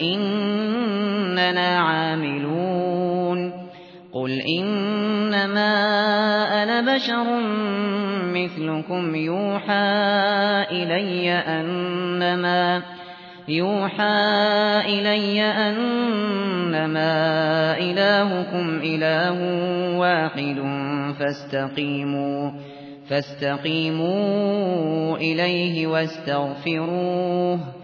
إننا عاملون. قل إنما أنا بشر مثلكم يوحى إلي أنما يوحى إلي أنما إلهكم إله واحد فاستقيموا فاستقيموا إليه واستغفروه.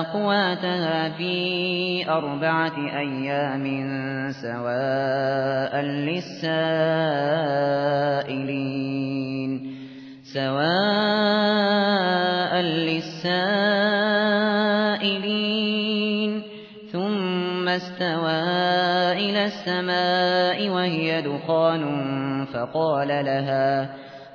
أقواتها في أربعة أيام سواء للسائلين. سواء للسائلين. ثم استوى إلى السماء وهي دخان فقال لها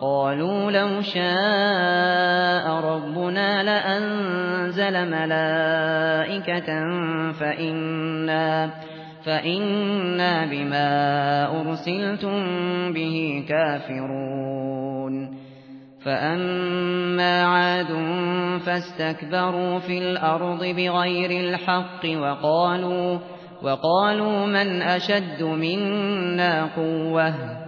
قالوا لو شاء ربنا لأنزل ملائكة فإنا فإنا بما أرسلتم به كافرون. فأما عاد فاستكبروا في الأرض بغير الحق وقالوا وقالوا من أشد منا قوة؟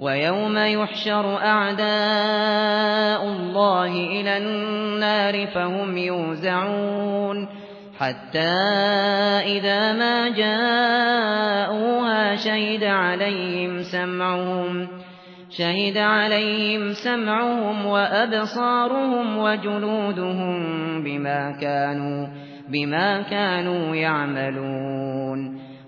ويوم يحشر أعداء الله إلى النار فهم يوزعون حتى إذا ما جاءوها شهد عليهم سمعهم شهد عليهم سمعهم وأبصارهم وجلودهم بما كانوا بما كانوا يعملون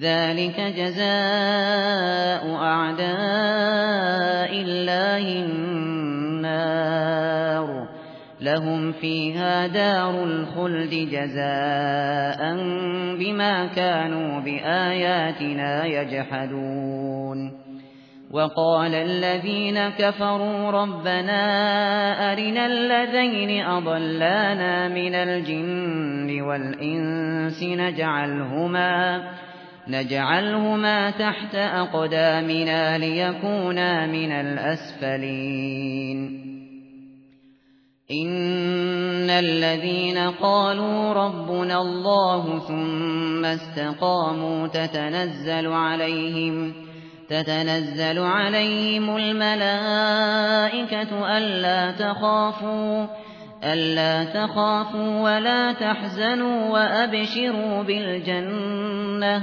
ذلك جزاء أعداء الله النار لهم فيها دار الخلد جزاء بما كانوا بآياتنا يجحدون وقال الذين كفروا ربنا أرنا الذين أضلانا من الجن والإنس نجعلهما نجعلهما تحت أقدامنا ليكونا من الأسفلين. إن الذين قالوا ربنا الله ثم استقاموا تتنزل عليهم تتنزل عليهم الملائكة ألا تخافوا ألا تخافوا ولا تحزنوا وأبشروا بالجنة.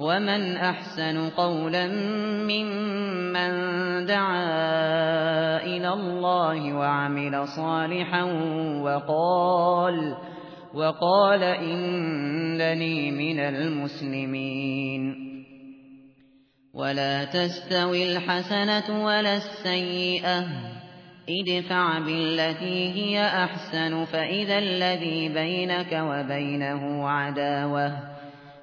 ومن أحسن قولا ممن دعا إلى الله وعمل صالحا وقال وقال إنني من المسلمين ولا تستوي الحسنة ولا السيئة ادفع بالتي هي أحسن فإذا الذي بينك وبينه عداوة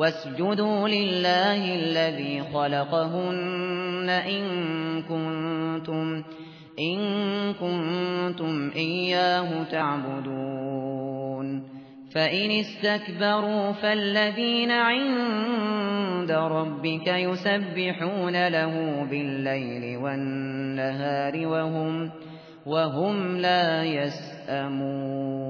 واسجدوا لله الذي خلقهن إن كنتم إن كنتم إياه تعبدون. فإن استكبروا فالذين عند ربك يسبحون له بالليل والنهار وهم وهم لا يسأمون.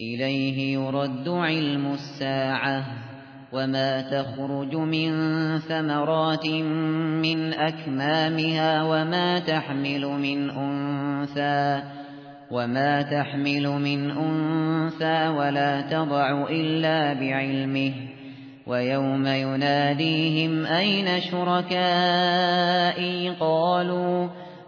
إليه يرد علم الساعة وما تخرج من ثمرات من أكمامها وما تحمل من أنثى وما تحمل من أنثى ولا تضع إلا بعلمه ويوم يناديهم أين شركائي قالوا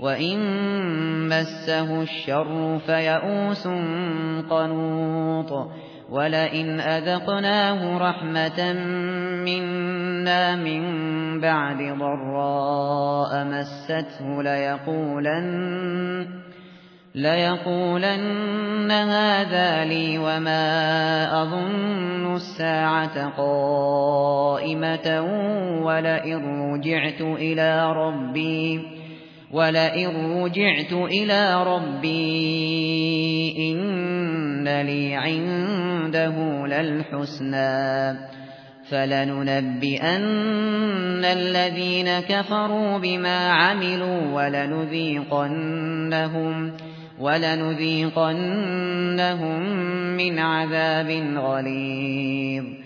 وَإِن مَّسَّهُ الشَّرُّ فَيَئُوسٌ قَنُوطٌ وَلَئِنْ أَذَقْنَاهُ رَحْمَةً مِّنَّا مِن بَعْدِ ضَرَّاءٍ مَّسَّتْهُ لَيَقُولَنَّ ليقولن هذا لي وما أظن الساعة قائمة ولئن رجعت إلى ربي ولئن رجعت إلى ربي إن لي عنده للحسنى فلننبئن الذين كفروا بما عملوا ولنذيقنهم ولنذيقنهم من عذاب غليظ